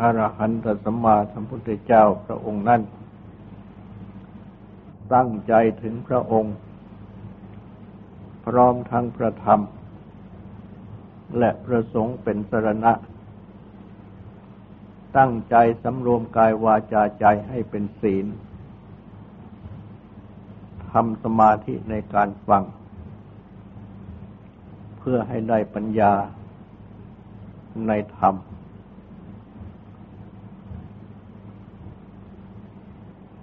อรหันตสัมมาสัมพุทธเจ้าพระองค์นั้น ตั้งใจถึงพระองค์ พร้อมทั้งพระธรรม และประสงค์เป็นสรณะ ตั้งใจสำรวมกายวาจาใจให้เป็นศีลทำสมาธิในการฟัง เพื่อให้ได้ปัญญาในธรรม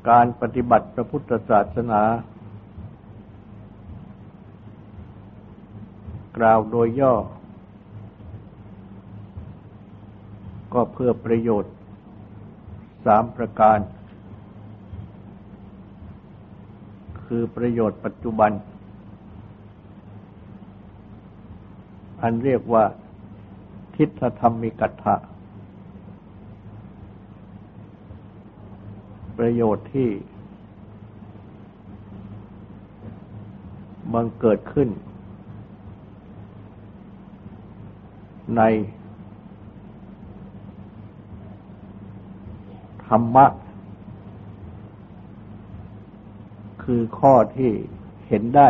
การปฏิบัติพระพุทธศาสนา กล่าวโดยย่อ ก็เพื่อประโยชน์สามประการ คือประโยชน์ปัจจุบัน อันเรียกว่าทิฏฐธรรมิกัตถะ ประโยชน์ที่บังเกิดขึ้น ในธรรมะ คือข้อที่เห็นได้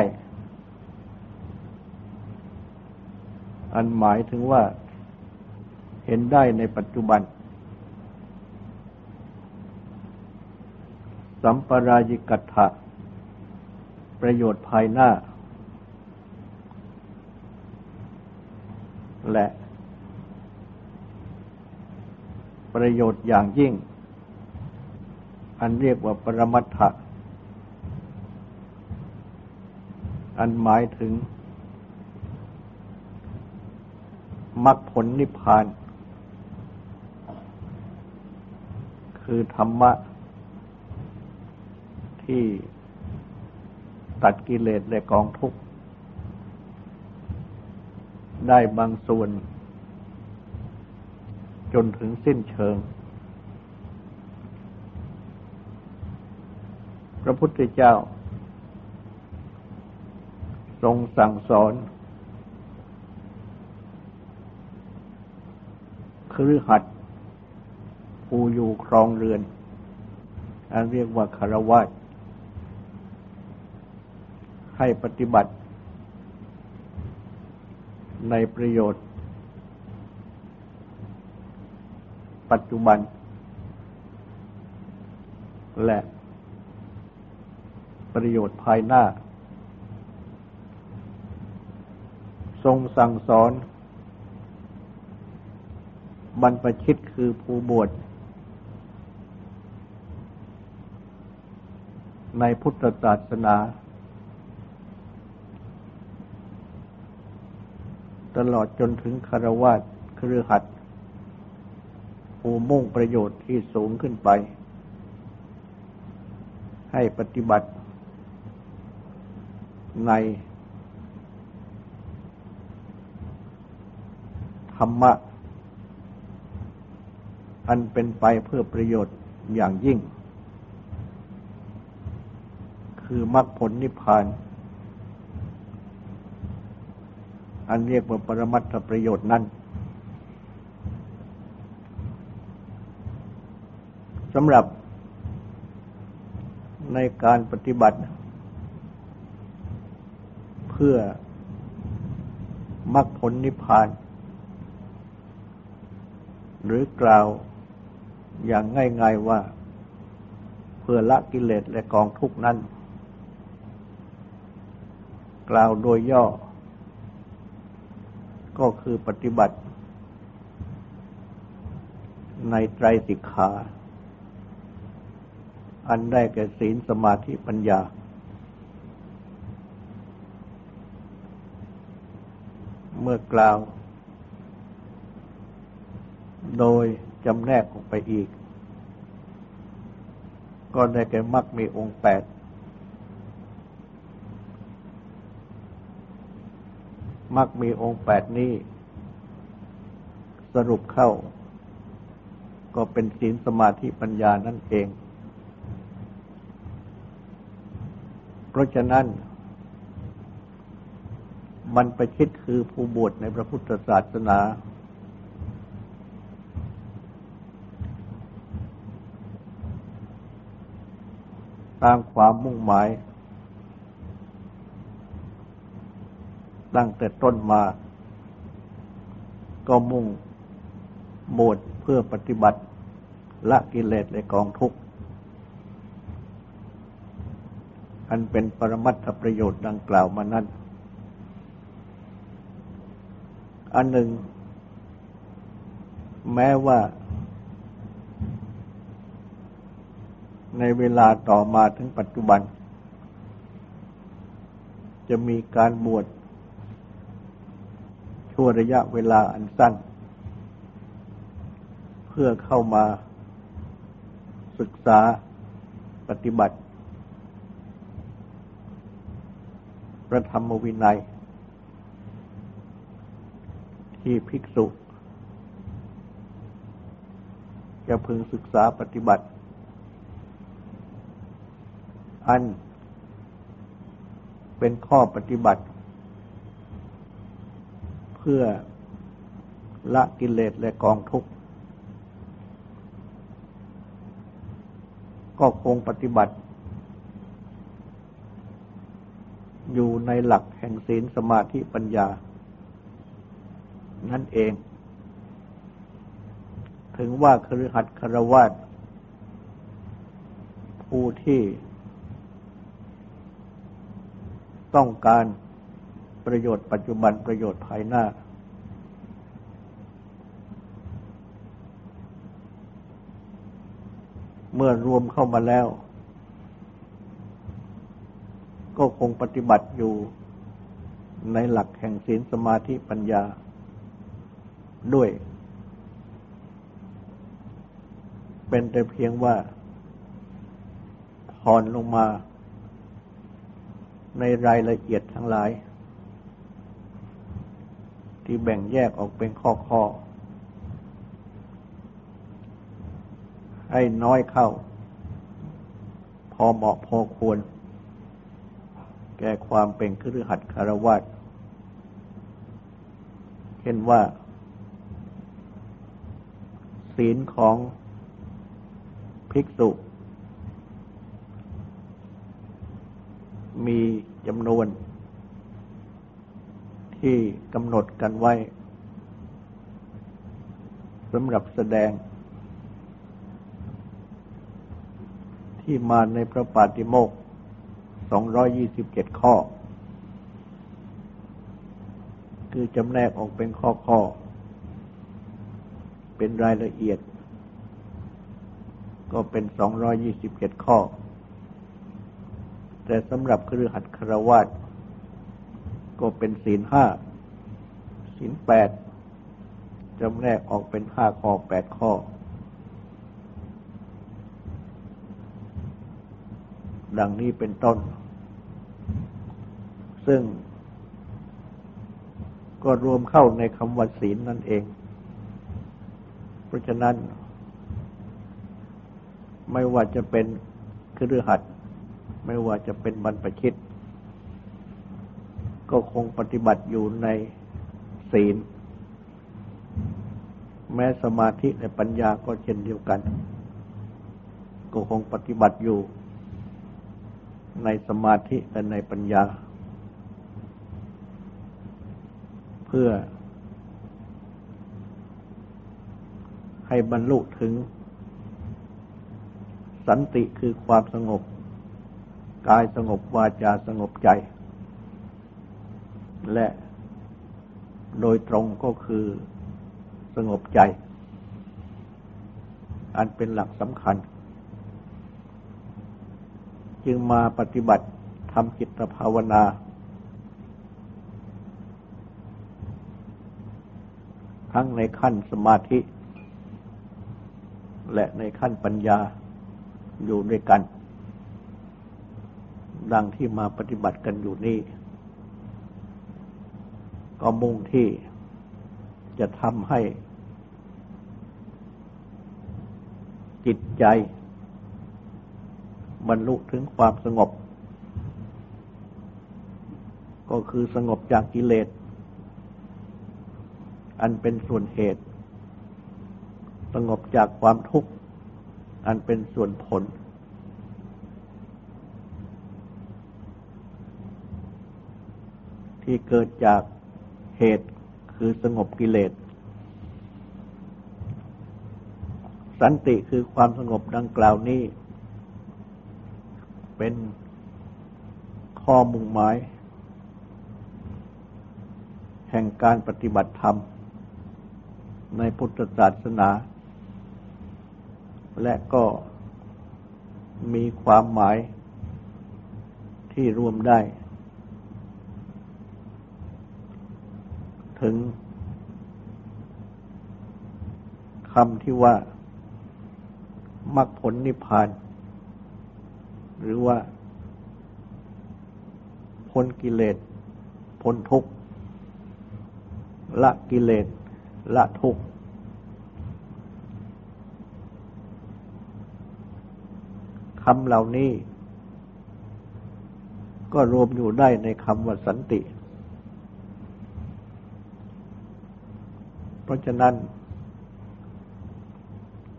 อันหมายถึงว่าเห็นได้ในปัจจุบัน สัมปรายิกัตถะประโยชน์ภายหน้า และประโยชน์อย่างยิ่ง อันเรียกว่าปรมัตถะ อันหมายถึงมรรคผลนิพพาน คือธรรมะ ที่ตัดกิเลสและกองทุกข์ ได้บางส่วน จนถึงสิ้นเชิง พระพุทธเจ้า ทรงสั่งสอนคือหัดผู้อยู่ครองเรือน อันเรียกว่าคารวะ ให้ปฏิบัติ ในประโยชน์ ปัจจุบัน และประโยชน์ภายหน้า ทรงสั่งสอน บรรพชิตคือผู้บวชในพุทธศาสนา ตลอดจนถึงคารวะครือหัดผู้มุ่งประโยชน์ที่สูงขึ้นไป ให้ปฏิบัติในธรรมะ อันเป็นไปเพื่อประโยชน์อย่างยิ่ง คือมรรคผลนิพพาน อันเรียกว่าปรมัตถประโยชน์นั้นสำหรับในการปฏิบัติ เพื่อมรรคผลนิพพาน หรือกล่าวอย่างง่ายๆว่า เพื่อละกิเลสและกองทุกนั้น กล่าวโดยย่อ ก็คือปฏิบัติ ในไตรสิกขา อันได้แก่ศีลสมาธิปัญญา เมื่อกล่าว โดยจำแนกออกไปอีก ก็ได้แก่มรรคมีองค์แปด มรรคมีองค์แปดนี้ สรุปเข้า ก็เป็นศีลสมาธิปัญญานั่นเอง เพราะฉะนั้น มันประชิดคือผู้บวชในพระพุทธศาสนา ตามความมุ่งหมาย ตั้งแต่ต้นมา ก็มุ่งบวชเพื่อปฏิบัติละกิเลสและกองทุกข์ อันเป็นปรมัตถประโยชน์ดังกล่าวมานั้น อันหนึ่ง แม้ว่า ในเวลาต่อมาถึงปัจจุบัน จะมีการบวช ชั่วระยะเวลาอันสั้น เพื่อเข้ามาศึกษาปฏิบัติ พระธรรมวินัย ที่ภิกษุ จะพึงศึกษาปฏิบัติ อันเป็นข้อปฏิบัติ เพื่อละกิเลสและกองทุกข์ ก็คงปฏิบัติ อยู่ในหลักแห่งศีลสมาธิปัญญา นั่นเอง ถึงว่าคฤหัสถ์คารวาสผู้ที่ต้องการ ประโยชน์ปัจจุบันประโยชน์ภายหน้า เมื่อรวมเข้ามาแล้ว ก็คงปฏิบัติอยู่ในหลักแห่งศีลสมาธิปัญญาด้วย เป็นแต่เพียงว่าผ่อนลงมาในรายละเอียดทั้งหลาย ที่แบ่งแยกออกเป็นข้อข้อให้น้อยเข้า พอเหมาะพอควร แก่ความเป็นครือหัดคารวะเช่นว่า ศีลของภิกษุ มีจำนวน ที่กำหนดกันไว้สำหรับแสดง ที่มาในพระปาติโมก227 ข้อ คือจำแนกออกเป็นข้อข้อ เป็นรายละเอียด ก็เป็น 227 ข้อ แต่สำหรับครือหัดครวาต ก็เป็นศีลห้าศีลแปดจำแนกออกเป็นห้าข้อแปดข้อ ดังนี้เป็นต้น ซึ่ง ก็รวมเข้าในคำว่าศีลนั่นเอง เพราะฉะนั้น ไม่ว่าจะเป็นครือหัดไม่ว่าจะเป็นบรรพชิต ก็คงปฏิบัติอยู่ในศีล แม้สมาธิและปัญญาก็เช่นเดียวกัน ก็คงปฏิบัติอยู่ในสมาธิและในปัญญา เพื่อ ให้บรรลุถึง สันติคือความสงบ กายสงบวาจาสงบใจ และโดยตรงก็คือสงบใจ อันเป็นหลักสำคัญ จึงมาปฏิบัติทำจิตภาวนา ทั้งในขั้นสมาธิ และในขั้นปัญญาอยู่ด้วยกัน ดังที่มาปฏิบัติกันอยู่นี่ ก็มุ่งที่จะทำให้ จิตใจ บรรลุถึงความสงบ ก็คือสงบจากกิเลส อันเป็นส่วนเหตุ สงบจากความทุกข์ อันเป็นส่วนผลที่เกิดจาก เหตุคือสงบกิเลส สันติคือความสงบดังกล่าวนี้ เป็นข้อมุ่งหมาย แห่งการปฏิบัติธรรม ในพุทธศาสนา และก็มีความหมายที่รวมได้ ถึงคำที่ว่ามรรคผลนิพพาน หรือว่าพ้นกิเลสพ้นทุกข์ละกิเลสละทุกข์คำเหล่านี้ ก็รวมอยู่ได้ในคำว่าสันติ เพ ราะฉะนั้น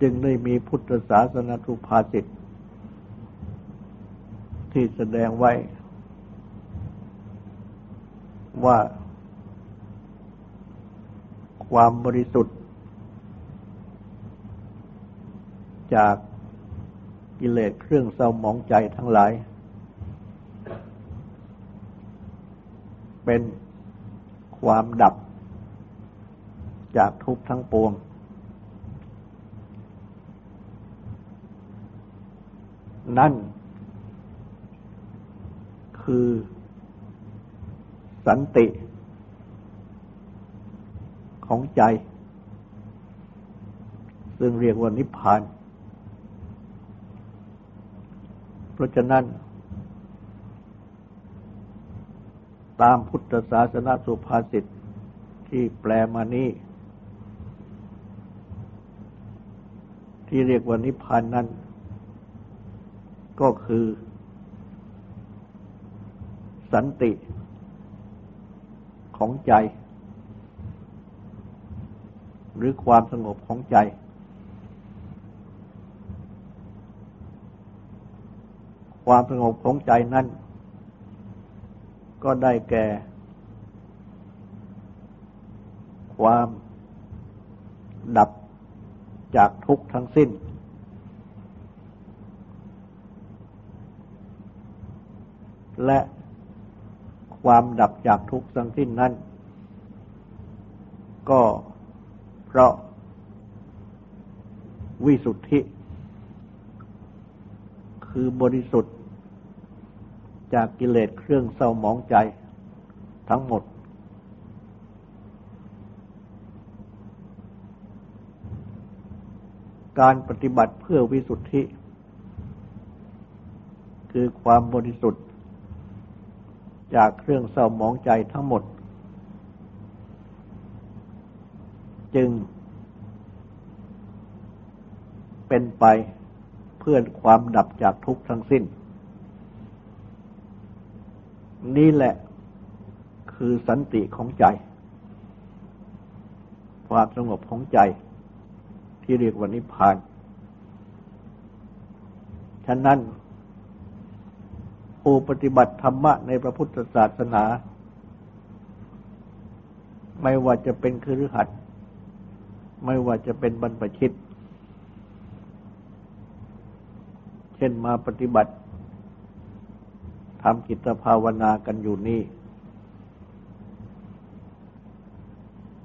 จึงได้มีพุทธศาสนาทุภาสิตที่แสดงไว้ ว่า ความบริสุทธิ์ จากกิเลสเครื่องเศร้าหมองใจทั้งหลาย เป็นความดับ จากทุกทั้งปวง นั่น คือ สันติ ของใจ ซึ่งเรียกว่านิพพาน เพราะฉะนั้นตามพุทธศาสนาสุภาษิตที่แปลมานี้ ที่เรียกว่านิพพานนั้น ก็คือ สันติของใจ หรือความสงบของใจ ความสงบของใจนั้น ก็ได้แก่ ความดับ จากทุกข์ทั้งสิ้น และความดับจากทุกข์ทั้งสิ้นนั้น ก็เพราะวิสุทธิ คือบริสุทธิ์จากกิเลสเครื่องเศร้าหมองใจทั้งหมด การปฏิบัติเพื่อวิสุทธิ คือความบริสุทธิ์ จากเครื่องเศร้าหมองใจทั้งหมด จึง เป็นไปเพื่อความดับจากทุกข์ทั้งสิ้น นี่แหละคือสันติของใจ ความสงบของใจ ที่เรียกว่านิพพาน ฉะนั้น ผู้ปฏิบัติธรรมะในพระพุทธศาสนา ไม่ว่าจะเป็นคือหัดไม่ว่าจะเป็นบรรพชิต เช่นมาปฏิบัติทำกิจภาวนากันอยู่นี่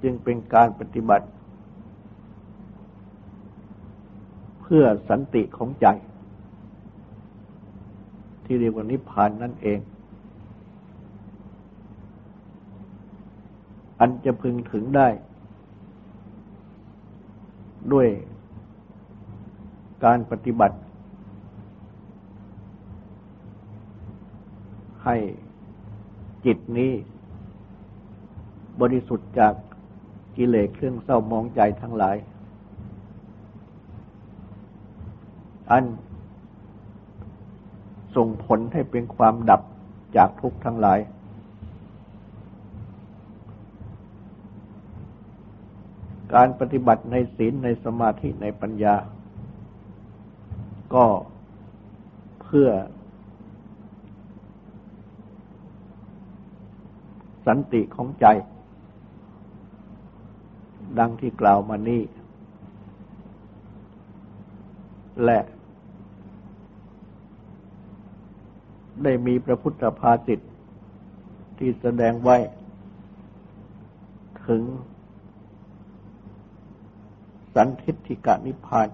จึงเป็นการปฏิบัติ พื่อสันติของใจ ที่เรียกว่านิพพานนั่นเอง อันจะพึงถึงได้ ด้วยการปฏิบัติ ให้จิตนี้ บริสุทธิ์จากกิเลสเครื่องเศร้ามองใจทั้งหลาย อันส่งผลให้เป็นความดับจากทุกข์ทั้งหลาย การปฏิบัติในศีลในสมาธิในปัญญา ก็เพื่อ สันติของใจ ดังที่กล่าวมานี้และ ได้มีพระพุทธภาษิตที่แสดงไว้ ถึง สันทิฏฐิกะนิพพาน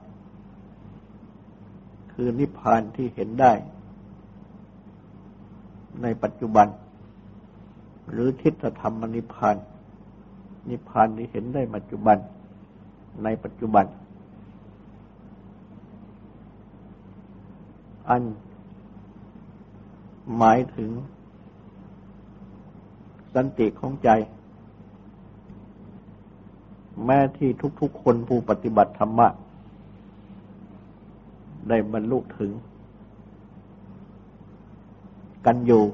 คือนิพพานที่เห็นได้ ในปัจจุบัน หรือทิฏฐธรรมนิพพาน นิพพานที่เห็นได้ปัจจุบัน ในปัจจุบัน อัน หมายถึง สันติของใจ แม้ที่ทุกๆคนผู้ปฏิบัติธรรมะ ได้บรรลุถึง กันอยู่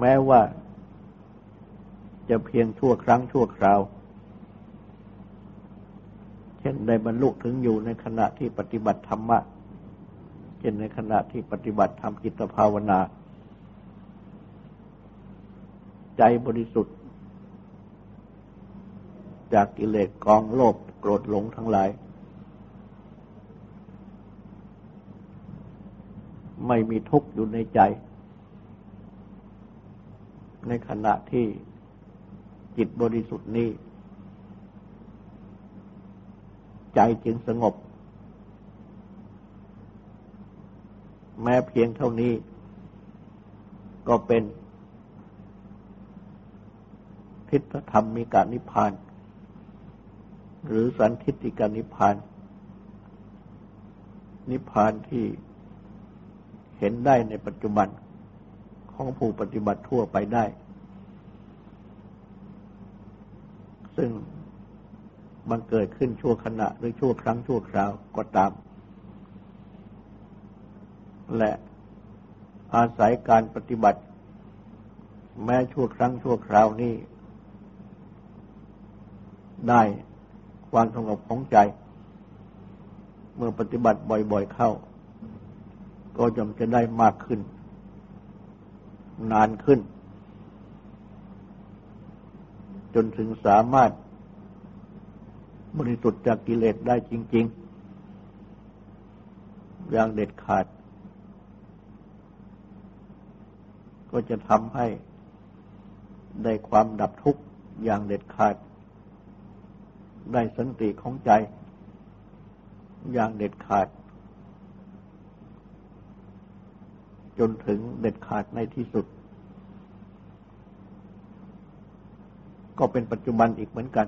แม้ว่าจะเพียงชั่วครั้งชั่วคราว เช่นได้บรรลุถึงอยู่ในขณะที่ปฏิบัติธรรมะ เช่นในขณะที่ปฏิบัติทำจิตภาวนา ใจบริสุทธิ์ จากกิเลสกองโลภโกรธหลงทั้งหลาย ไม่มีทุกข์อยู่ในใจ ในขณะที่จิตบริสุทธิ์นี้ ใจจึงสงบ แม้เพียงเท่านี้ ก็เป็นทิฏฐธรรมมีการนิพพาน หรือสันทิฏฐิการนิพพาน นิพพานที่เห็นได้ในปัจจุบันของผู้ปฏิบัติทั่วไปได้ ซึ่งมันเกิดขึ้นชั่วขณะหรือชั่วครั้งชั่วคราวก็ตาม และอาศัยการปฏิบัติ แม้ชั่วครั้งชั่วคราวนี้ ได้ความสงบของใจ เมื่อปฏิบัติบ่อยๆเข้า ก็จำจะได้มากขึ้น นานขึ้น จนถึงสามารถบริสุทธิ์จากกิเลสได้จริง ๆ อย่างเด็ดขาด ก็จะทำให้ได้ความดับทุกข์อย่างเด็ดขาด ได้สันติของใจ อย่างเด็ดขาด จนถึงเด็ดขาดในที่สุด ก็เป็นปัจจุบันอีกเหมือนกัน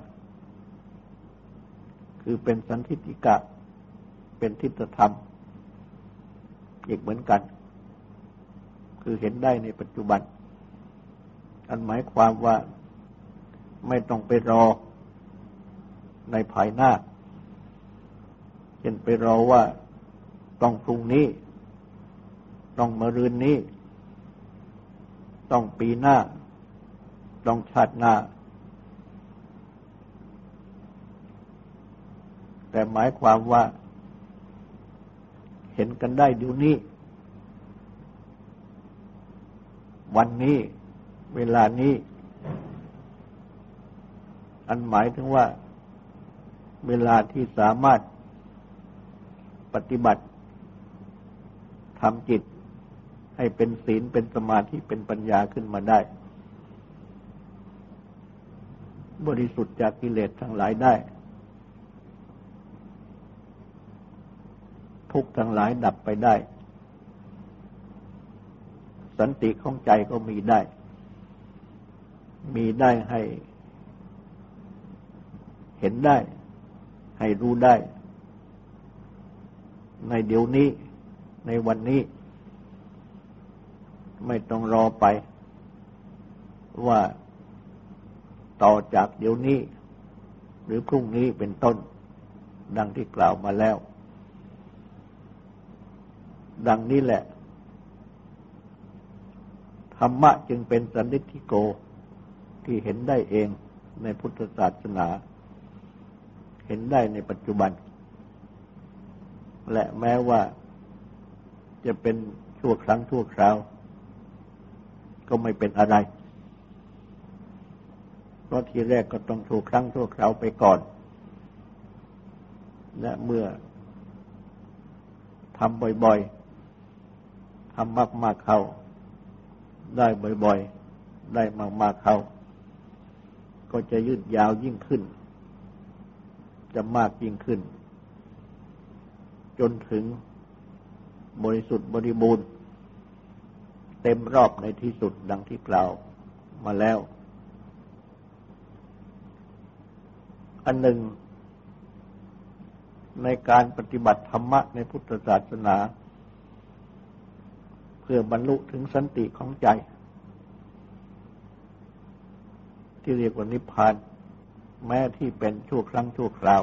คือเป็นสันทิติกะ เป็นทิฏฐธรรม อีกเหมือนกัน คือเห็นได้ในปัจจุบัน อันหมายความว่าไม่ต้องไปรอในภายหน้า เช่นไปรอว่าต้องพรุ่งนี้ ต้องมะรืนนี้ ต้องปีหน้า ต้องชาติหน้า แต่หมายความว่าเห็นกันได้เดี๋ยวนี้ วันนี้ เวลานี้ อันหมายถึงว่า เวลาที่สามารถปฏิบัติทำจิตให้เป็นศีลเป็นสมาธิเป็นปัญญาขึ้นมาได้ บริสุทธิ์จากกิเลสทั้งหลายได้ ทุกทั้งหลายดับไปได้ สันติของใจก็มีได้ มีได้ให้ เห็นได้ ให้รู้ได้ ในเดี๋ยวนี้ ในวันนี้ ไม่ต้องรอไป ว่าต่อจากเดี๋ยวนี้ หรือพรุ่งนี้เป็นต้น ดังที่กล่าวมาแล้ว ดังนี้แหละ รรมะจึงเป็นสันนิธิโกที่เห็นได้เองในพุทธศาสนา เห็นได้ในปัจจุบัน และแม้ว่าจะเป็นชั่วครั้งชั่วคราว ก็ไม่เป็นอะไร เพราะทีแรกก็ต้องชั่วครั้งชั่วคราวไปก่อน และเมื่อทำบ่อยๆทำมากๆเข้า ได้บ่อยๆ ได้มากๆเขาก็จะยืดยาวยิ่งขึ้น จะมากยิ่งขึ้น จนถึงบริสุทธิ์บริบูรณ์ เต็มรอบในที่สุดดังที่กล่าวมาแล้ว อันหนึ่งในการปฏิบัติธรรมะในพุทธศาสนา เพื่อบรรลุถึงสันติของใจ ที่เรียกว่านิพพาน แม้ที่เป็นชั่วครั้งชั่วคราว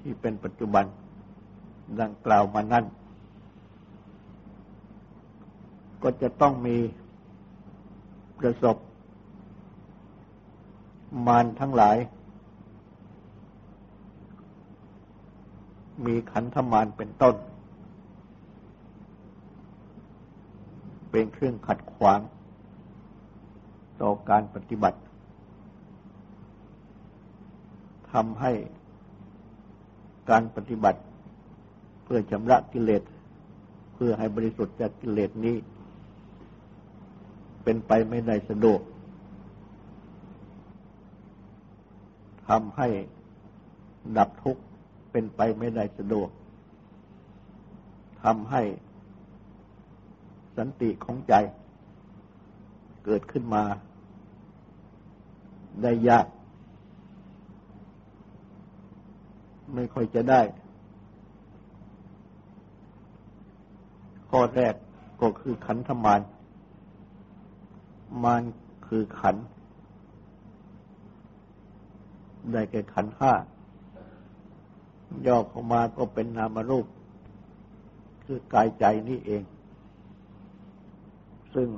ที่เป็นปัจจุบันดังกล่าวมานั้นก็จะต้องมีประสบ มารทั้งหลาย มีขันธมารเป็นต้น เป็นเครื่องขัดขวาง ต่อการปฏิบัติทำให้การปฏิบัติเพื่อชำระกิเลส เพื่อให้บริสุทธิ์จากกิเลสนี้ เป็นไปไม่ได้สะดวกทำให้ดับทุกข์เป็นไปไม่ได้สะดวกทำให้ สันติของใจ เกิดขึ้นมา ได้ยาก ไม่ค่อยจะได้ ข้อแรกก็คือขันธมารมารคือขัน ได้แก่ขันห้าย่อเข้ามาก็เป็นนามรูป คือกายใจนี่เอง ซึ่ง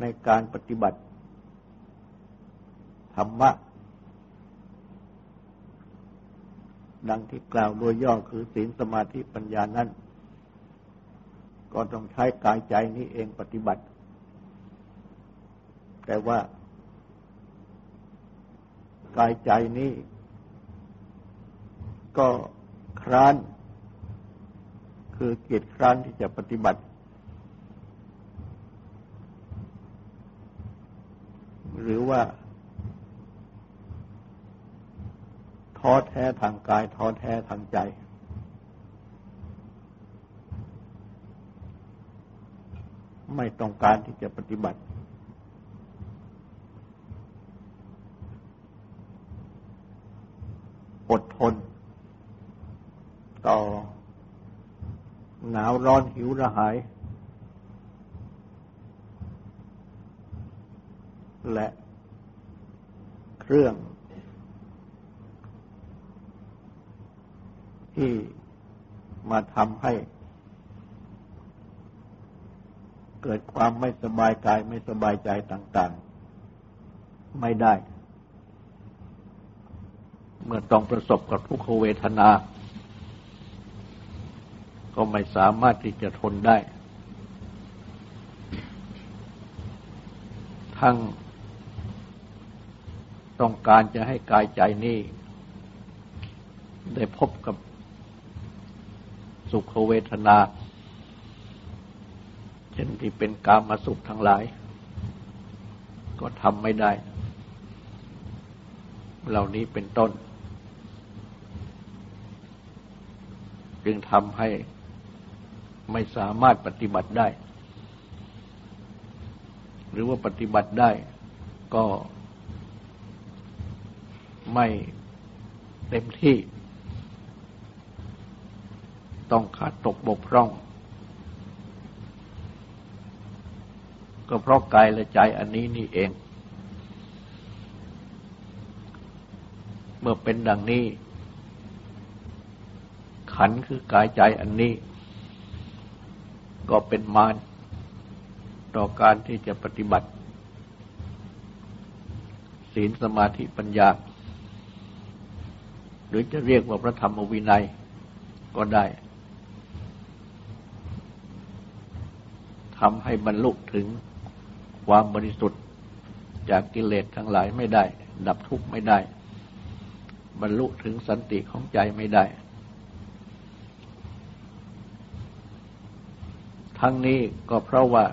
ในการปฏิบัติ ธรรมะ ดังที่กล่าวโดยย่อคือศีลสมาธิปัญญานั้น ก็ต้องใช้กายใจนี้เองปฏิบัติ แต่ว่ากายใจนี้ ก็คร้าน คือเกียรติคร้านที่จะปฏิบัติ หรือว่าท้อแท้ทางกายท้อแท้ทางใจ ไม่ต้องการที่จะปฏิบัติ อดทน ต่อ หนาวร้อนหิวระหาย และเครื่อง ที่มาทำให้เกิดความไม่สบายกายไม่สบายใจต่าง ๆ ไม่ได้ เมื่อต้องประสบกับทุกขเวทนา ก็ไม่สามารถที่จะทนได้ ทั้ง ต้องการจะให้กายใจนี้ ได้พบกับสุขเวทนา เช่นที่เป็นกามาสุขทั้งหลาย ก็ทำไม่ได้ เหล่านี้เป็นต้น จึงทำให้ไม่สามารถปฏิบัติได้ หรือว่าปฏิบัติได้ก็ ไม่เต็มที่ ต้องขาดตกบกพร่อง ก็เพราะกายและใจอันนี้นี่เอง เมื่อเป็นดังนี้ ขันคือกายใจอันนี้ ก็เป็นมารต่อการที่จะปฏิบัติ ศีลสมาธิปัญญา หรือจะเรียกว่าพระธรรมวินัยก็ได้ทำให้บรรลุถึงความบริสุทธิ์จากกิเลสทั้งหลายไม่ได้ ดับทุกข์ไม่ได้ บรรลุถึงสันติของใจไม่ได้ ทั้งนี้ก็เพราะว่า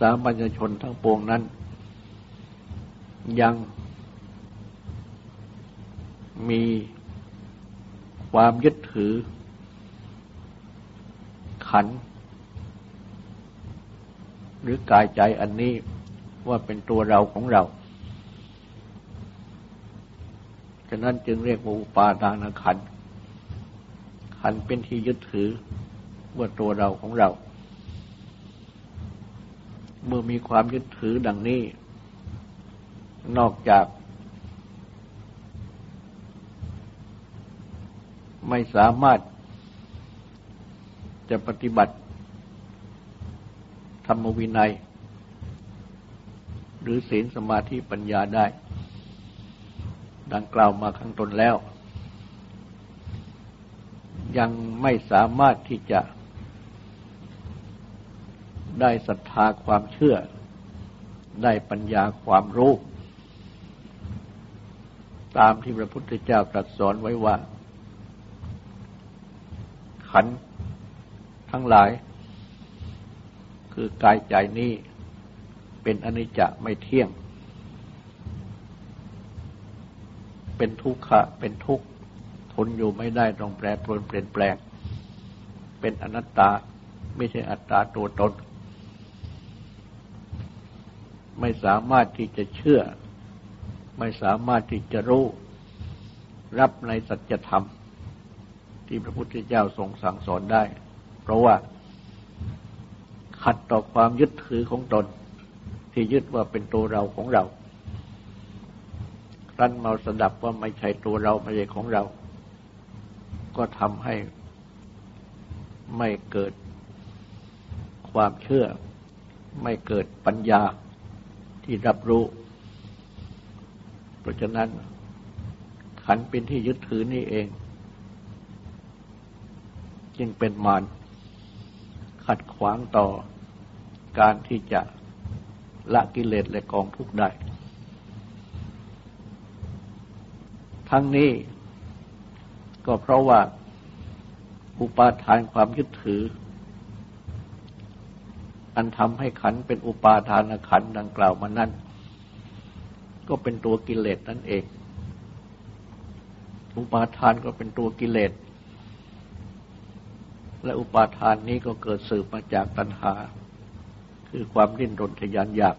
สามัญชนทั้งปวงนั้น ยัง มีความยึดถือ ขัน หรือกายใจอันนี้ว่าเป็นตัวเราของเรา ฉะนั้นจึงเรียกว่าอุปาทานขัน ขันเป็นที่ยึดถือว่าตัวเราของเรา เมื่อมีความยึดถือดังนี้ นอกจาก ไม่สามารถจะปฏิบัติ ธรรมวินัย หรือศีลสมาธิปัญญาได้ ดังกล่าวมาข้างต้นแล้ว ยังไม่สามารถที่จะได้ศรัทธาความเชื่อ ได้ปัญญาความรู้ ตามที่พระพุทธเจ้าตรัสสอนไว้ว่า ขันทั้งหลาย คือกายใจนี้เป็นอนิจจะไม่เที่ยง เป็นทุกขะเป็นทุกข์ทนอยู่ไม่ได้ต้องแปรปรวนเปลี่ยนแปลง เป็นอนัตตาไม่ใช่อัตตาตัวตน ไม่สามารถที่จะเชื่อ ไม่สามารถที่จะรู้ รับในสัจธรรม ที่พระพุทธเจ้าทรงสั่งสอนได้ เพราะว่าขัดต่อความยึดถือของตน ที่ยึดว่าเป็นตัวเราของเราครั้นมาสดับว่าไม่ใช่ตัวเราไม่ใช่ของเรา ก็ทำให้ไม่เกิดความเชื่อ ไม่เกิดปัญญาที่รับรู้ เพราะฉะนั้นขันเป็นที่ยึดถือนี่เอง จึงเป็นมารขัดขวางต่อการที่จะละกิเลสและกองทุกข์ได้ ทั้งนี้ก็เพราะว่าอุปาทานความยึดถือ อันทำให้ขันเป็นอุปาทานขันดังกล่าวมานั้นก็เป็นตัวกิเลสนั่นเอง อุปาทานก็เป็นตัวกิเลส และอุปาทานนี้ก็เกิดสืบมาจากตัณหา คือความดิ้นรนทยานอยาก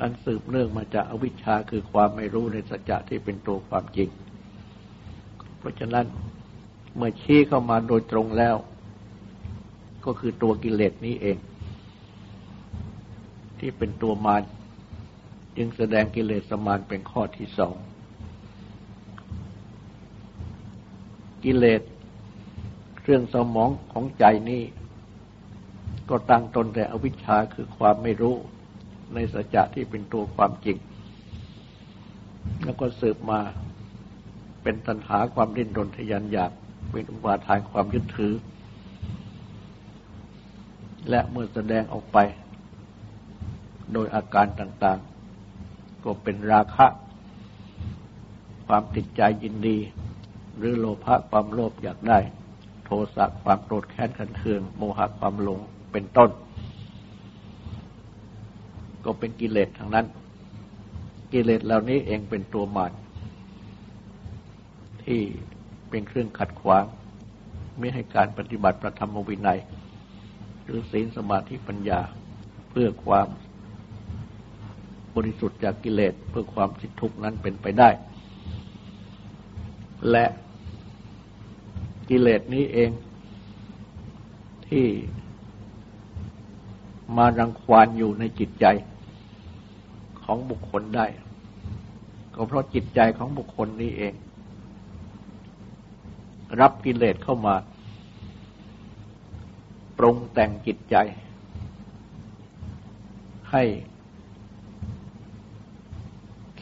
อันสืบเนื่องมาจากอวิชชาคือความไม่รู้ในสัจจะที่เป็นตัวความจริง เพราะฉะนั้นเมื่อชี้เข้ามาโดยตรงแล้ว ก็คือตัวกิเลสนี้เอง ที่เป็นตัวมารจึงแสดงกิเลสมารเป็นข้อที่สอง กิเลส เรื่องสมองของใจนี้ ก็ตั้งตนแต่อวิชชาคือความไม่รู้ในสัจจะที่เป็นตัวความจริง แล้วก็สืบมาเป็นตัณหาความดิ้นรนทยานอยากเป็นอุปาทานความยึดถือ และเมื่อแสดงออกไป โดยอาการต่างๆ ก็เป็นราคะ ความติดใจยินดี หรือโลภะความโลภอยากได้ สะความโกรธแค้นขันเคือง โมหะความหลงเป็นต้น ก็เป็นกิเลสทางนั้น กิเลสเหล่านี้เองเป็นตัวมารที่เป็นเครื่องขัดขวาง ไม่ให้การปฏิบัติประธรรมวินัย หรือศีลสมาธิปัญญาเพื่อความบริสุทธิ์จากกิเลสเพื่อความสิ้นทุกข์นั้นเป็นไปได้ และ กิเลสนี้เอง ที่มารังควานอยู่ในจิตใจของบุคคลได้ ก็เพราะจิตใจของบุคคลนี้เอง รับกิเลสเข้ามาปรุงแต่งจิตใจ ให้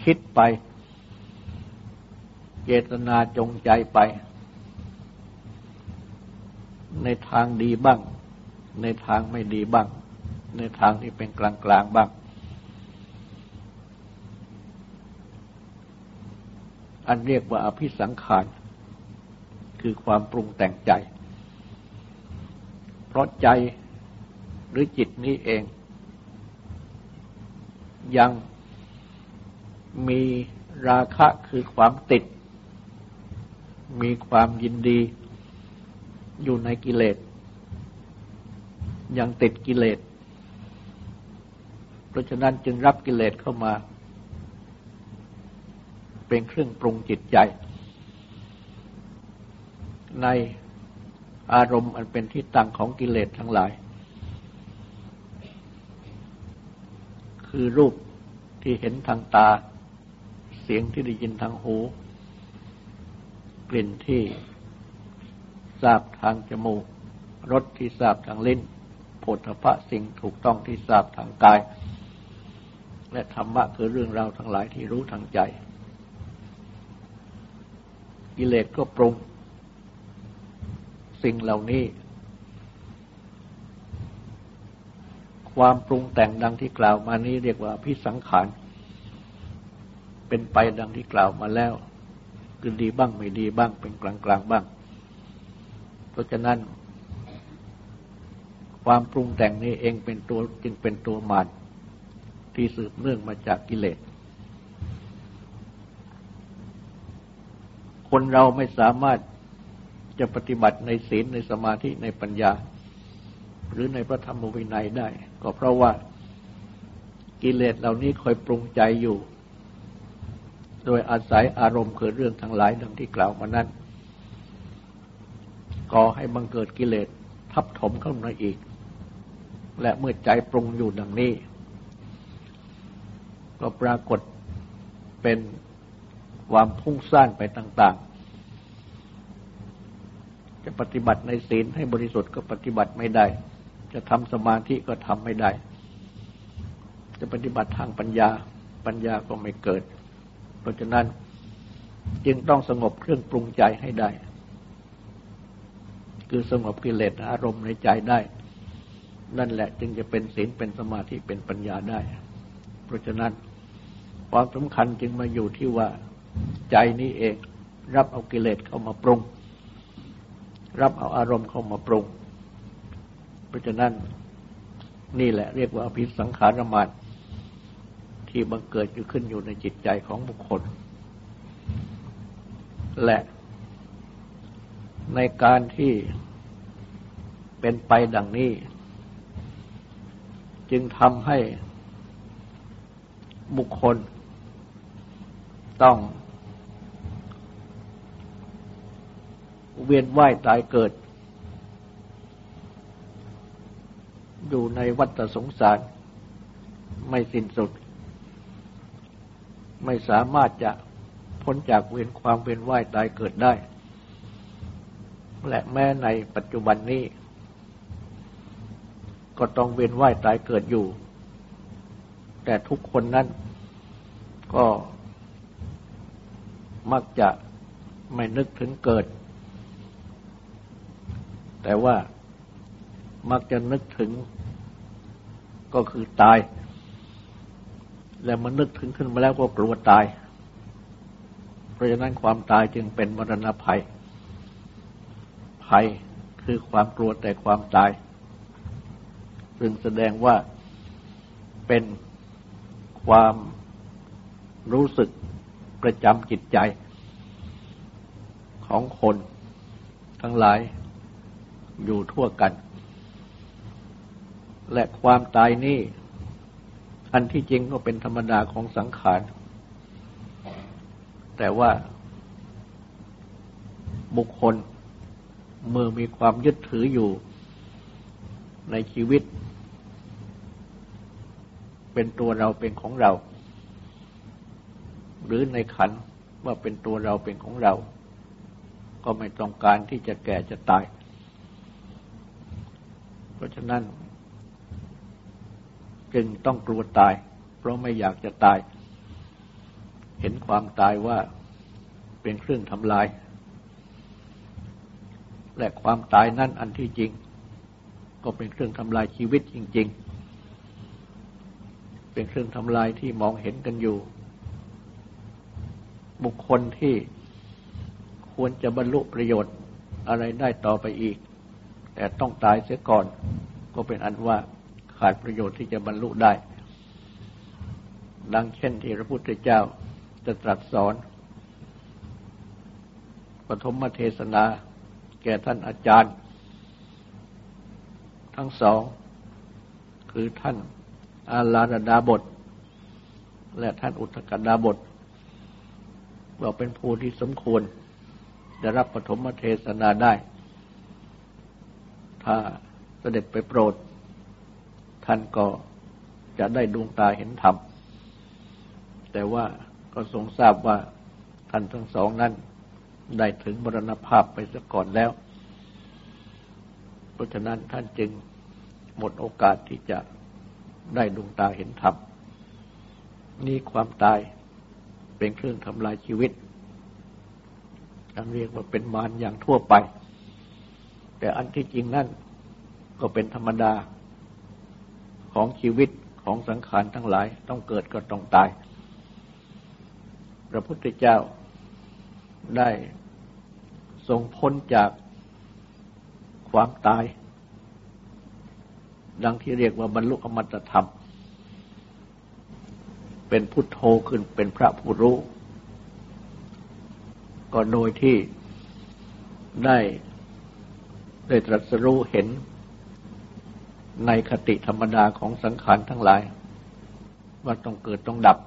คิดไป เจตนาจงใจไป ในทางดีบ้าง ในทางไม่ดีบ้าง ในทางที่เป็นกลางกลางบ้าง อันเรียกว่าอภิสังขารคือความปรุงแต่งใจ เพราะใจหรือจิตนี้เอง ยังมีราคะคือความติด มีความยินดี อยู่ในกิเลสยังติดกิเลส เพราะฉะนั้นจึงรับกิเลสเข้ามา เป็นเครื่องปรุงจิตใจ ในอารมณ์อันเป็นที่ตั้งของกิเลสทั้งหลาย คือรูปที่เห็นทางตา เสียงที่ได้ยินทางหู กลิ่นที่ ทราบทางจมูกรสที่ทราบทางลิ้นโผฏฐะสิ่งถูกต้องที่ทราบทางกาย และธรรมะคือเรื่องราวทั้งหลายที่รู้ทางใจ กิเลสก็ปรุง สิ่งเหล่านี้ ความปรุงแต่งดังที่กล่าวมานี้เรียกว่าพิสังขารเป็นไปดังที่กล่าวมาแล้ว คือดีบ้างไม่ดีบ้างเป็นกลางกลางบ้าง เพราะฉะนั้น ความปรุงแต่งนี้เองเป็นตัวจึงเป็นตัวมารที่สืบเนื่องมาจากกิเลส คนเราไม่สามารถจะปฏิบัติในศีลในสมาธิในปัญญา หรือในพระธรรมวินัยได้ ก็เพราะว่ากิเลสเหล่านี้คอยปรุงใจอยู่ โดยอาศัยอารมณ์เกิดเรื่องทั้งหลายดังที่กล่าวมานั้น ก่อให้บังเกิดกิเลสทับถมเข้ามาอีก และเมื่อใจปรุงอยู่ดังนี้ ก็ปรากฏเป็นความพุ่งสร้างไปต่างๆ จะปฏิบัติในศีลให้บริสุทธิ์ก็ปฏิบัติไม่ได้ จะทำสมาธิก็ทำไม่ได้ จะปฏิบัติทางปัญญาปัญญาก็ไม่เกิด เพราะฉะนั้นจึงต้องสงบเครื่องปรุงใจให้ได้ คือสงบกิเลสอารมณ์ในใจได้ นั่นแหละจึงจะเป็นศีลเป็นสมาธิเป็นปัญญาได้ เพราะฉะนั้นความสำคัญจึงมาอยู่ที่ว่าใจนี้เองรับเอากิเลสเข้ามาปรุง รับเอาอารมณ์เข้ามาปรุง เพราะฉะนั้นนี่แหละเรียกว่าอภิสังขารมานที่บังเกิดอยู่ขึ้นอยู่ในจิตใจของบุคคล และ ในการที่เป็นไปดังนี้ จึงทำให้บุคคล ต้อง เวียนว่ายตายเกิด อยู่ในวัฏสงสาร ไม่สิ้นสุด ไม่สามารถจะพ้นจากเวียนความเวียนว่ายตายเกิดได้ และแม้ในปัจจุบันนี้ ก็ต้องเวียนว่ายตายเกิดอยู่ แต่ทุกคนนั้นก็มักจะไม่นึกถึงเกิด แต่ว่ามักจะนึกถึงก็คือตาย แล้วมันนึกถึงขึ้นมาแล้วก็กลัวตาย เพราะฉะนั้นความตายจึงเป็นมรณะภัย ภัยคือความกลัวแต่ความตาย ซึ่งแสดงว่าเป็นความรู้สึกประจำจิตใจของคนทั้งหลายอยู่ทั่วกัน และความตายนี้อันที่จริงก็เป็นธรรมดาของสังขาร แต่ว่าบุคคล เมื่อมีความยึดถืออยู่ในชีวิต เป็นตัวเราเป็นของเรา หรือในขันว่าเป็นตัวเราเป็นของเรา ก็ไม่ต้องการที่จะแก่จะตาย เพราะฉะนั้น จึงต้องกลัวตาย เพราะไม่อยากจะตาย เห็นความตายว่าเป็นเครื่องทำลาย และความตายนั่นอันที่จริง ก็เป็นเครื่องทำลายชีวิตจริง ๆ เป็นเครื่องทำลายที่มองเห็นกันอยู่ บุคคลที่ควรจะบรรลุประโยชน์อะไรได้ต่อไปอีก แต่ต้องตายเสียก่อน ก็เป็นอันว่าขาดประโยชน์ที่จะบรรลุได้ ดังเช่นที่พระพุทธเจ้าจะตรัสสอนปฐมเทศนา แก่ท่านอาจารย์ ทั้งสอง คือท่านอาลาดาบท และท่านอุทกดาบทว่าเป็นผู้ที่สมควรจะรับปฐมเทศนาได้ ถ้าเสด็จไปโปรด ท่านก็จะได้ดวงตาเห็นธรรม แต่ว่าก็ทรงทราบว่าท่านทั้งสองนั้น ได้ถึงมรณภาพไปซะก่อนแล้ว เพราะฉะนั้นท่านจึงหมดโอกาสที่จะได้ดวงตาเห็นธรรม นี่ความตายเป็นเครื่องทำลายชีวิตอันเรียกว่าเป็นมารอย่างทั่วไป แต่อันที่จริงนั่นก็เป็นธรรมดาของชีวิตของสังขารทั้งหลาย ต้องเกิดก็ต้องตาย พระพุทธเจ้าได้ ทรงพ้นจากความตาย ดังที่เรียกว่าบรรลุอมตะธรรม เป็นพุทโธขึ้นเป็นพระผู้รู้ ก็โดยที่ได้ได้ตรัสรู้เห็นในคติธรรมดาของสังขารทั้งหลาย ว่าต้องเกิดต้องดับ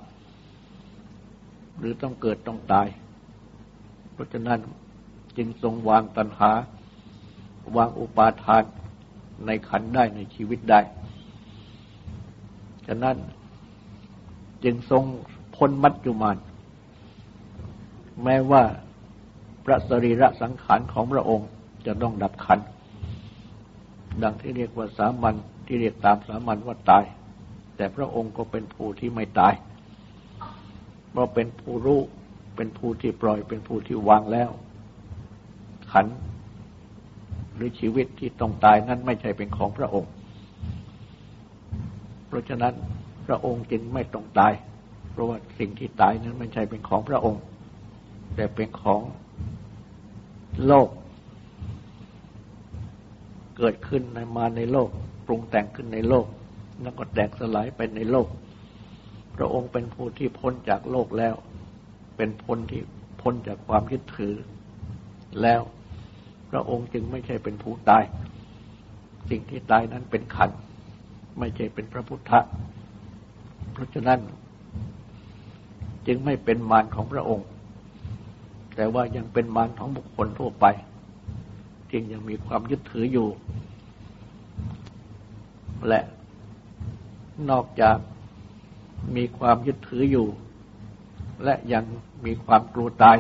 หรือต้องเกิดต้องตาย เพราะฉะนั้น จึงทรงวางตัณหา วางอุปาทานในขันได้ในชีวิตได้ ฉะนั้นจึงทรงพ้นมัจจุมานแม้ว่าพระสรีระสังขารของพระองค์จะต้องดับขัน ดังที่เรียกว่าสามัญที่เรียกตามสามัญว่าตาย แต่พระองค์ก็เป็นผู้ที่ไม่ตาย เพราะเป็นผู้รู้ เป็นผู้ที่ปล่อย เป็นผู้ที่วางแล้ว ขัน หรือชีวิตที่ต้องตายนั้นไม่ใช่เป็นของพระองค์ เพราะฉะนั้นพระองค์จึงไม่ต้องตาย เพราะว่าสิ่งที่ตายนั้นไม่ใช่เป็นของพระองค์ แต่เป็นของโลก เกิดขึ้นในมาในโลก ปรุงแต่งขึ้นในโลก แล้วก็แตกสลายไปในโลก พระองค์เป็นผู้ที่พ้นจากโลกแล้ว เป็นพ้นที่พ้นจากความยึดถือแล้ว พระองค์จึงไม่ใช่เป็นผู้ตาย สิ่งที่ตายนั้นเป็นขัน ไม่ใช่เป็นพระพุทธะ เพราะฉะนั้น จึงไม่เป็นมารของพระองค์ แต่ว่ายังเป็นมารของบุคคลทั่วไปจึงยังมีความยึดถืออยู่ และนอกจากมีความยึดถืออยู่ และยังมีความกลัวตาย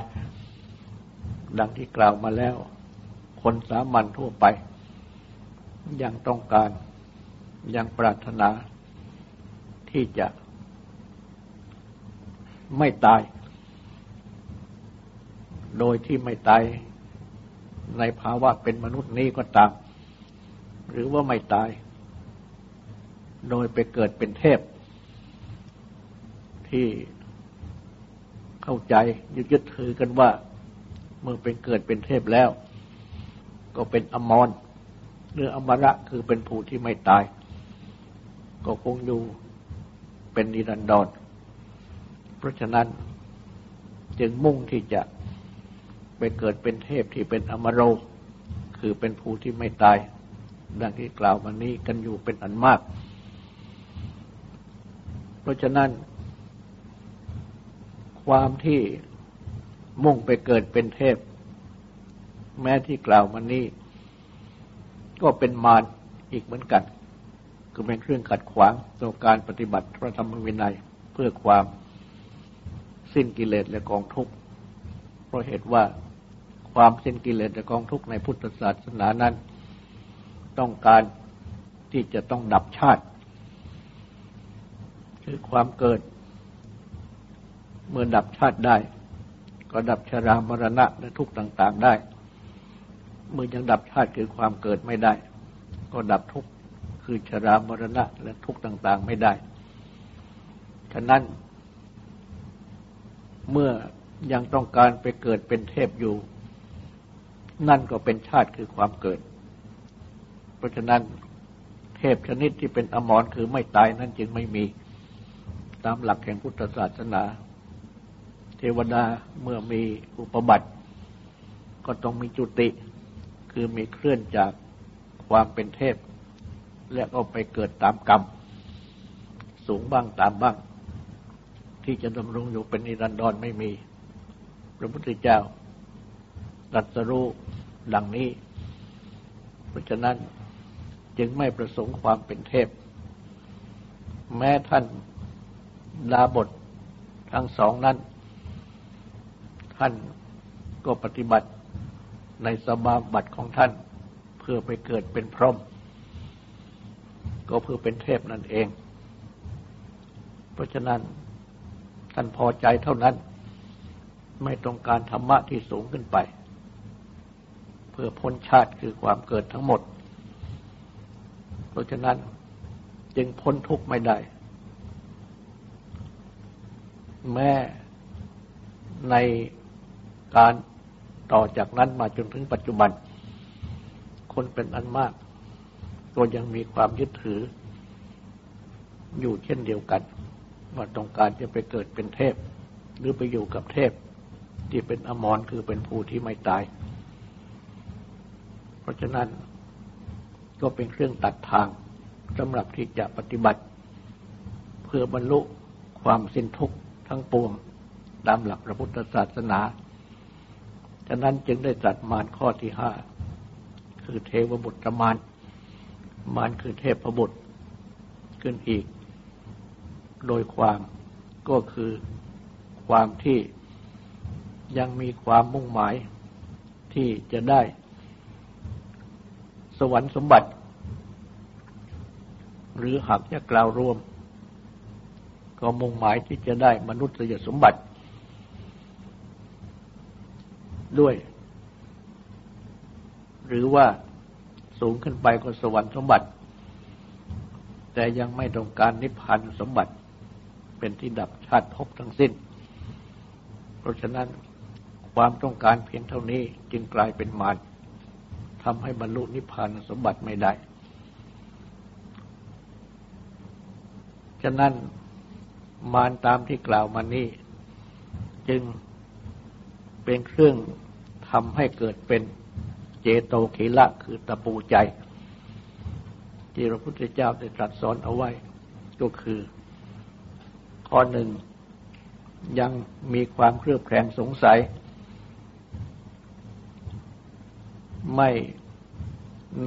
ดังที่กล่าวมาแล้ว คนสามัญทั่วไป ยังต้องการยังปรารถนาที่จะไม่ตาย โดยที่ไม่ตายในภาวะเป็นมนุษย์นี้ก็ตาม หรือว่าไม่ตาย โดยไปเกิดเป็นเทพ ที่เข้าใจยึดยึดถือกันว่า เมื่อเป็นเกิดเป็นเทพแล้ว ก็เป็นอมรเนื้ออมระคือเป็นผู้ที่ไม่ตาย ก็คงอยู่เป็นนิรันดรเพราะฉะนั้นจึงมุ่งที่จะไปเกิดเป็นเทพที่เป็นอมโรคือเป็นผู้ที่ไม่ตาย ดังที่กล่าวมานี้กันอยู่เป็นอันมาก เพราะฉะนั้น ความที่มุ่งไปเกิดเป็นเทพ แม้ที่กล่าวมานี้ก็เป็นมารอีกเหมือนกัน คือเป็นเครื่องขัดขวางต่อการปฏิบัติพระธรรมวินัยเพื่อความสิ้นกิเลสและกองทุกข์เพราะเหตุว่าความสิ้นกิเลสและกองทุกข์ในพุทธศาสนานั้น ต้องการที่จะต้องดับชาติ คือความเกิด เมื่อดับชาติได้ ก็ดับชรามรณะและทุกข์ต่าง ๆ ได้ เมื่อยังดับชาติคือความเกิดไม่ได้ ก็ดับทุกข์คือชรามรณะและทุกข์ต่าง ๆ ไม่ได้ ฉะนั้น เมื่อยังต้องการไปเกิดเป็นเทพอยู่ นั่นก็เป็นชาติคือความเกิด เพราะฉะนั้นเทพชนิดที่เป็นอมรคือไม่ตายนั่นจึงไม่มีตามหลักแห่งพุทธศาสนา เทวดาเมื่อมีอุปบัติ ก็ต้องมีจุติ คือมีเคลื่อนจากความเป็นเทพ และก็ไปเกิดตามกรรม สูงบ้างตามบ้าง ที่จะดำรงอยู่เป็นนิรันดรไม่มี พระพุทธเจ้าตรัสรู้ดังนี้ เพราะฉะนั้นจึงไม่ประสงค์ความเป็นเทพ แม้ท่านดาบททั้งสองนั้น ท่านก็ปฏิบัติ ในสมาบัติของท่าน เพื่อไปเกิดเป็นพรหมก็เพื่อเป็นเทพนั่นเอง เพราะฉะนั้นท่านพอใจเท่านั้น ไม่ต้องการธรรมะที่สูงขึ้นไป เพื่อพ้นชาติคือความเกิดทั้งหมด เพราะฉะนั้นจึงพ้นทุกข์ไม่ได้ แม้ในการ ต่อจากนั้นมาจนถึงปัจจุบัน คนเป็นอันมาก ก็ยังมีความยึดถือ อยู่เช่นเดียวกัน ว่าต้องการจะไปเกิดเป็นเทพ หรือไปอยู่กับเทพ ที่เป็นอมรคือเป็นผู้ที่ไม่ตาย เพราะฉะนั้นก็เป็นเครื่องตัดทางสำหรับที่จะปฏิบัติ เพื่อบรรลุความสิ้นทุกข์ทั้งปวงตามหลักพระพุทธศาสนา ฉะนั้นจึงได้จัดมารข้อที่ห้าคือเทวบุตรมารมารคือเทพพบุตรขึ้นอีก โดยความก็คือความที่ยังมีความมุ่งหมายที่จะได้ สวรรค์สมบัติ หรือหากจะกล่าวรวม ก็มุ่งหมายที่จะได้มนุษยสมบัติ ด้วย หรือว่าสูงขึ้นไปก็สวรรค์สมบัติ แต่ยังไม่ต้องการนิพพานสมบัติ เป็นที่ดับชาติภพทั้งสิ้น เพราะฉะนั้นความต้องการเพียงเท่านี้จึงกลายเป็นมารทำให้บรรลุนิพพานสมบัติไม่ได้ ฉะนั้นมารตามที่กล่าวมานี้ จึงเป็นเครื่องำให้เกิดเป็นเจโตขีละคือตะปูใจ ที่พระพุทธเจ้าได้ตรัสสอนเอาไว้ ก็คือ ข้อหนึ่งยังมีความเครือบแคลงสงสัย ไม่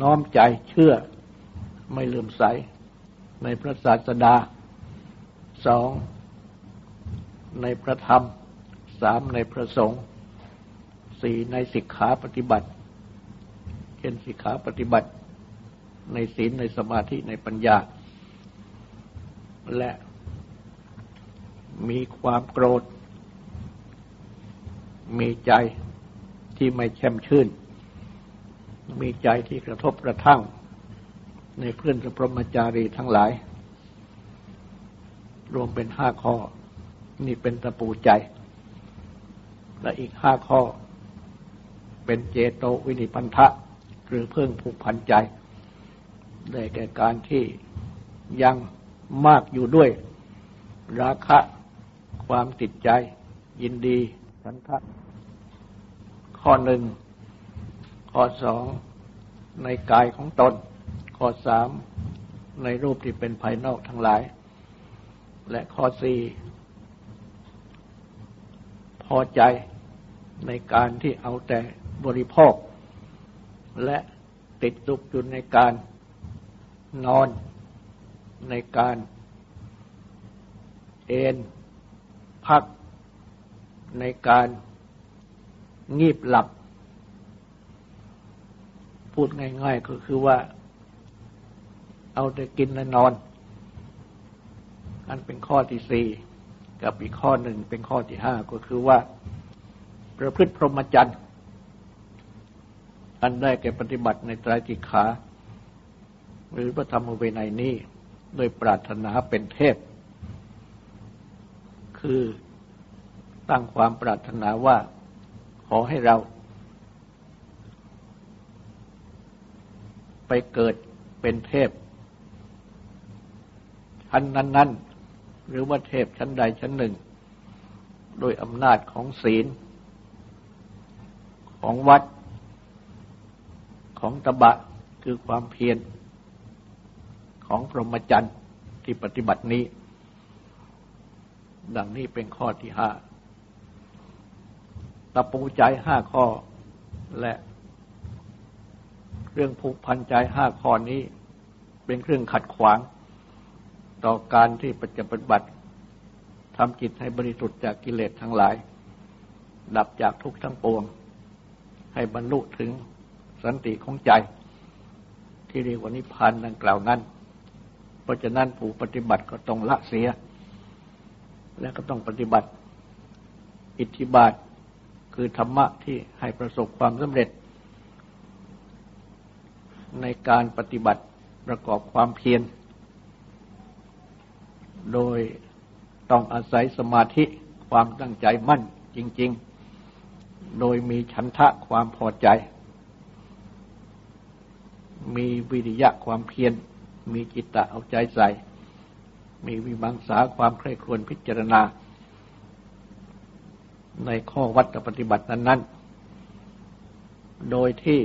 น้อมใจเชื่อไม่เลื่อมใส ในพระศาสดาสองในพระธรรมสามในพระสงฆ์ สี่ในสิกขาปฏิบัติ เช่นสิกขาปฏิบัติ ในศีลในสมาธิในปัญญา และมีความโกรธ มีใจที่ไม่แช่มชื่น มีใจที่กระทบกระทั่ง ในเพื่อนสัพมจารีทั้งหลาย รวมเป็นห้าข้อ นี่เป็นตะปูใจ และอีกห้าข้อ เป็นเจโตวินิพันธะ หรือเพิ่งผูกพันใจได้แก่การที่ยังมากอยู่ด้วย ราคะ ความติดใจ ยินดีสันทะข้อหนึ่ง ข้อสอง ในกายของตน ข้อสาม ในรูปที่เป็นภายนอกทั้งหลาย และข้อสี่พอใจในการที่เอาแต่ บริโภค และติดสุขอยู่ในการนอนในการเอนพักในการงีบหลับ พูดง่ายๆก็คือว่า เอาแต่กินและนอน อันเป็นข้อที่สี่กับอีกข้อหนึ่งเป็นข้อที่ห้าก็คือว่า ประพฤติพรหมจรรย์ อันได้แก่ปฏิบัติในไตรจิกขาหรือพระธรรมเวไนนี้โดยปรารถนาเป็นเทพ คือตั้งความปรารถนาว่าขอให้เรา ไปเกิดเป็นเทพ ชั้นนั้น ๆ หรือว่าเทพชั้นใดชั้นหนึ่ง โดยอำนาจของศีล ของวัด ของตบะคือความเพียรของพรหมจรรย์ที่ปฏิบัตินี้ ดังนี้เป็นข้อที่ห้าตะปูใจห้าข้อ และเรื่องผูกพันใจห้าข้อนี้ เป็นเครื่องขัดขวาง ต่อการที่ปฏิบัติทำจิตให้บริสุทธิ์จากกิเลสทั้งหลาย ดับจากทุกข์ทั้งปวง ให้บรรลุถึง สันติของใจ ที่เรียกว่านิพพานดังกล่าวนั้น เพราะฉะนั้นผู้ปฏิบัติก็ต้องละเสีย และก็ต้องปฏิบัติ อิทธิบาทคือธรรมะที่ให้ประสบความสำเร็จ ในการปฏิบัติประกอบความเพียร โดยต้องอาศัยสมาธิความตั้งใจมั่นจริง ๆ โดยมีฉันทะความพอใจ มีวิริยะความเพียร มีจิตตะเอาใจใส่ มีวิมังสาความใคร่ครวญพิจารณา ในข้อวัดปฏิบัตินั้น ๆ โดยที่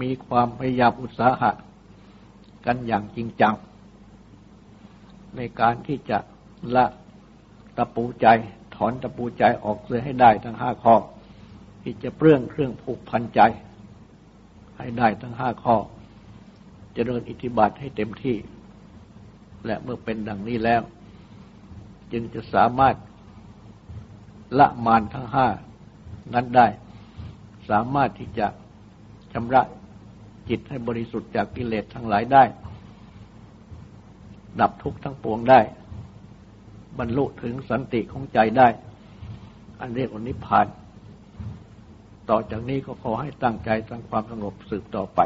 มีความพยายามอุตสาหะกันอย่างจริงจัง ในการที่จะละตะปูใจถอนตะปูใจออกเสียให้ได้ทั้งห้าข้อที่จะเปลื้องเครื่องผูกพันใจ ให้ได้ทั้งห้าข้อจะเดินอิทธิบาทให้เต็มที่ และเมื่อเป็นดังนี้แล้ว จึงจะสามารถละมานทั้งห้านั้นได้ สามารถที่จะชำระจิตให้บริสุทธิ์จากกิเลสทั้งหลายได้ ดับทุกข์ทั้งปวงได้ บรรลุถึงสันติของใจได้ อันเรียกว่านิพพาน ต่อจากนี้ก็ขอให้ตั้งใจตั้งความสงบสืบต่อไป